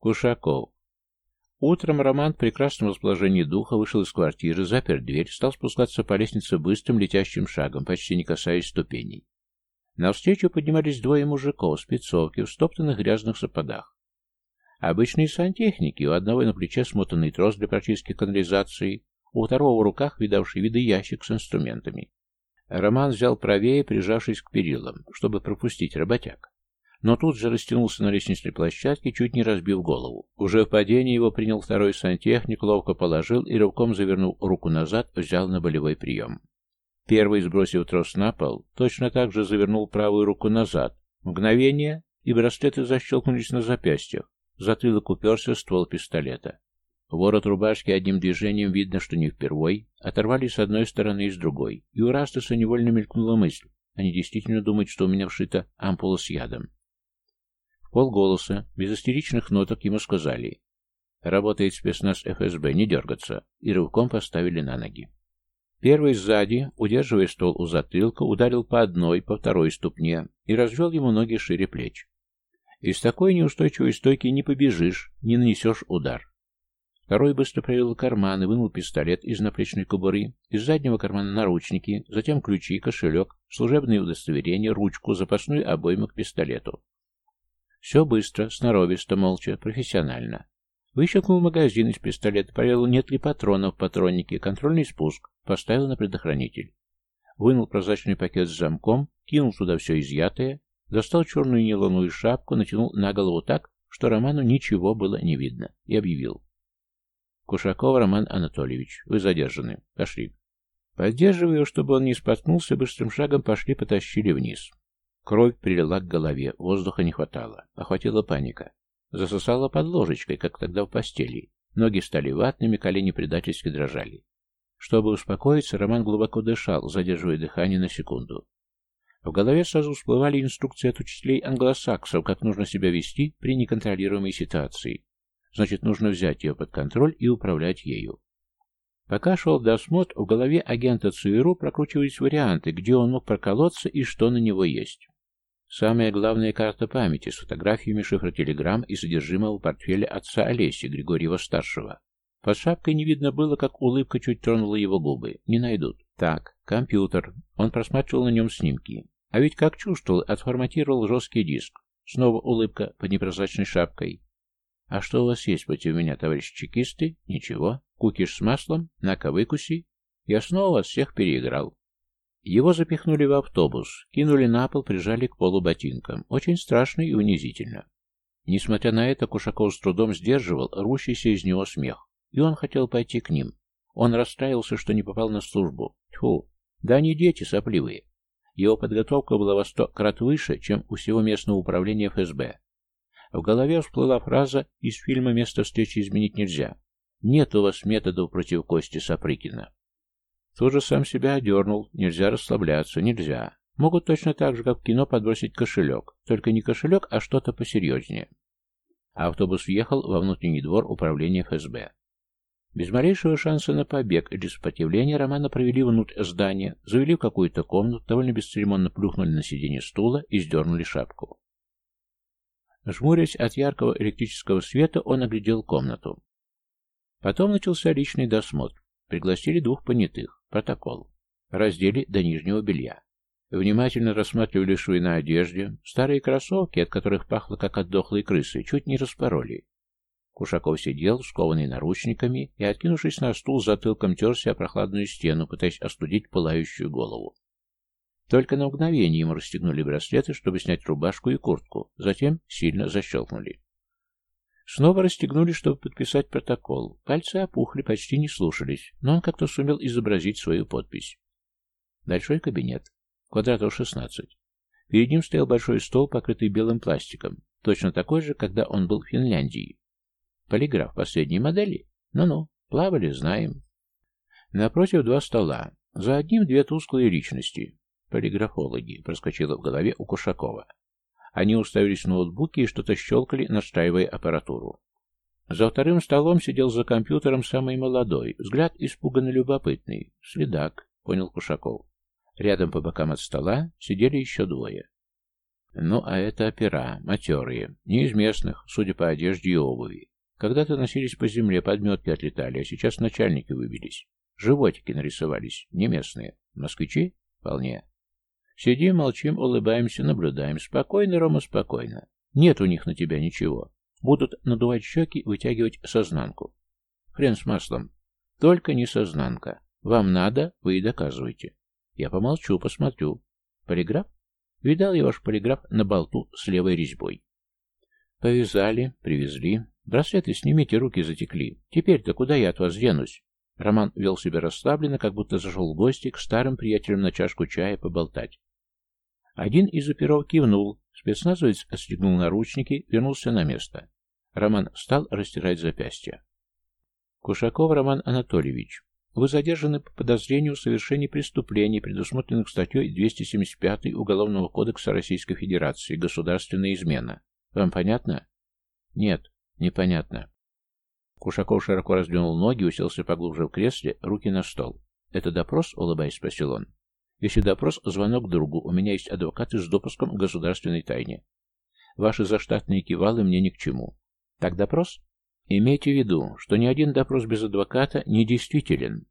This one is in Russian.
Кушаков. Утром Роман в прекрасном расположении духа вышел из квартиры, запер дверь, стал спускаться по лестнице быстрым летящим шагом, почти не касаясь ступеней. Навстречу поднимались двое мужиков в спецовке, в стоптанных грязных сапогах. Обычные сантехники, у одного на плече смотанный трос для прочистки канализации, у второго в руках видавший виды ящик с инструментами. Роман взял правее, прижавшись к перилам, чтобы пропустить работяг. Но тут же растянулся на лестничной площадке, чуть не разбив голову. Уже в падении его принял второй сантехник, ловко положил и, рывком завернул руку назад, взял на болевой прием. Первый, сбросив трос на пол, точно так же завернул правую руку назад. Мгновение, и браслеты защелкнулись на запястьях. Затылок уперся ствол пистолета. Ворот рубашки одним движением видно, что не впервой, оторвали с одной стороны и с другой, и у Растаса невольно мелькнула мысль. Они действительно думают, что у меня вшита ампула с ядом. Полголоса, без истеричных ноток, ему сказали «Работает спецназ ФСБ, не дергаться», и рывком поставили на ноги. Первый сзади, удерживая стол у затылка, ударил по одной, по второй ступне и развел ему ноги шире плеч. Из такой неустойчивой стойки не побежишь, не нанесешь удар. Второй быстро провел карман и вынул пистолет из наплечной кобуры, из заднего кармана наручники, затем ключи, кошелек, служебные удостоверения, ручку, запасную обойму к пистолету. Все быстро, сноровисто, молча, профессионально. Выщелкнул магазин из пистолета, проверил, нет ли патронов в патроннике, контрольный спуск, поставил на предохранитель. Вынул прозрачный пакет с замком, кинул туда все изъятое, достал черную нейлоновую шапку, натянул на голову так, что Роману ничего было не видно, и объявил. «Кушаков Роман Анатольевич, вы задержаны. Пошли». Поддерживая чтобы он не споткнулся, быстрым шагом пошли, потащили вниз. Кровь прилила к голове, воздуха не хватало. Охватила паника. Засосала под ложечкой, как тогда в постели. Ноги стали ватными, колени предательски дрожали. Чтобы успокоиться, Роман глубоко дышал, задерживая дыхание на секунду. В голове сразу всплывали инструкции от учителей англосаксов, как нужно себя вести при неконтролируемой ситуации. Значит, нужно взять ее под контроль и управлять ею. Пока шел досмотр, в голове агента ЦРУ прокручивались варианты, где он мог проколоться и что на него есть. Самая главная карта памяти с фотографиями шифротелеграмм и содержимого портфеля отца Олеси, Григорьева-старшего. Под шапкой не видно было, как улыбка чуть тронула его губы. Не найдут. Так, компьютер. Он просматривал на нем снимки. А ведь как чувствовал, отформатировал жесткий диск. Снова улыбка под непрозрачной шапкой. «А что у вас есть против меня, товарищ чекисты? Ничего. Кукиш с маслом? На-ка, выкуси. Я снова вас всех переиграл. Его запихнули в автобус, кинули на пол, прижали к полу ботинком. Очень страшно и унизительно. Несмотря на это, Кушаков с трудом сдерживал рвущийся из него смех. И он хотел пойти к ним. Он расстраивался, что не попал на службу. Тьфу, да они дети сопливые. Его подготовка была во сто крат выше, чем у всего местного управления ФСБ. В голове всплыла фраза из фильма «Место встречи изменить нельзя». «Нет у вас методов против Кости Сапрыкина». Тут же сам себя одернул. Нельзя расслабляться, нельзя. Могут точно так же, как в кино, подбросить кошелек. Только не кошелек, а что-то посерьезнее. Автобус въехал во внутренний двор управления ФСБ. Без малейшего шанса на побег или сопротивление Романа провели внутрь здания, завели в какую-то комнату, довольно бесцеремонно плюхнули на сиденье стула и сдернули шапку. Жмурясь от яркого электрического света, он оглядел комнату. Потом начался личный досмотр. Пригласили двух понятых. Протокол. Раздели до нижнего белья. Внимательно рассматривали швы на одежде. Старые кроссовки, от которых пахло как от дохлой крысы, чуть не распороли. Кушаков сидел, скованный наручниками, и, откинувшись на стул, затылком терся о прохладную стену, пытаясь остудить пылающую голову. Только на мгновение ему расстегнули браслеты, чтобы снять рубашку и куртку, затем сильно защелкнули. Снова расстегнули, чтобы подписать протокол. Пальцы опухли, почти не слушались, но он как-то сумел изобразить свою подпись. Большой кабинет. Квадратов 16. Перед ним стоял большой стол, покрытый белым пластиком. Точно такой же, когда он был в Финляндии. Полиграф последней модели? Ну-ну, плавали, знаем. Напротив два стола. За одним две тусклые личности. Полиграфологи, проскочило в голове у Кушакова. Они уставились в ноутбуки и что-то щелкали, настраивая аппаратуру. За вторым столом сидел за компьютером самый молодой, взгляд испуганно любопытный. «Следак», — понял Кушаков. Рядом по бокам от стола сидели еще двое. Ну, а это опера, матерые, не из местных, судя по одежде и обуви. Когда-то носились по земле, подметки отлетали, а сейчас начальники выбились. Животики нарисовались, не местные. Москвичи? Вполне. Сидим, молчим, улыбаемся, наблюдаем. Спокойно, Рома, спокойно. Нет у них на тебя ничего. Будут надувать щеки, вытягивать сознанку. Хрен с маслом. Только не сознанка. Вам надо, вы и доказываете. Я помолчу, посмотрю. Полиграф? Видал я ваш полиграф на болту с левой резьбой. Повязали, привезли. Браслеты снимите, руки затекли. Теперь-то куда я от вас денусь? Роман вел себя расслабленно, как будто зашел в гости к старым приятелям на чашку чая поболтать. Один из оперов кивнул, спецназовец отстегнул наручники, вернулся на место. Роман стал растирать запястья. Кушаков Роман Анатольевич, вы задержаны по подозрению в совершении преступлений, предусмотренных статьей 275 Уголовного кодекса Российской Федерации «Государственная измена». Вам понятно? Нет, непонятно. Кушаков широко раздвинул ноги, уселся поглубже в кресле, руки на стол. «Это допрос?» — улыбаясь, спросил он. Если допрос, звонок другу. У меня есть адвокаты с допуском к государственной тайне. Ваши заштатные кивалы мне ни к чему. Так допрос? Имейте в виду, что ни один допрос без адвоката не действителен.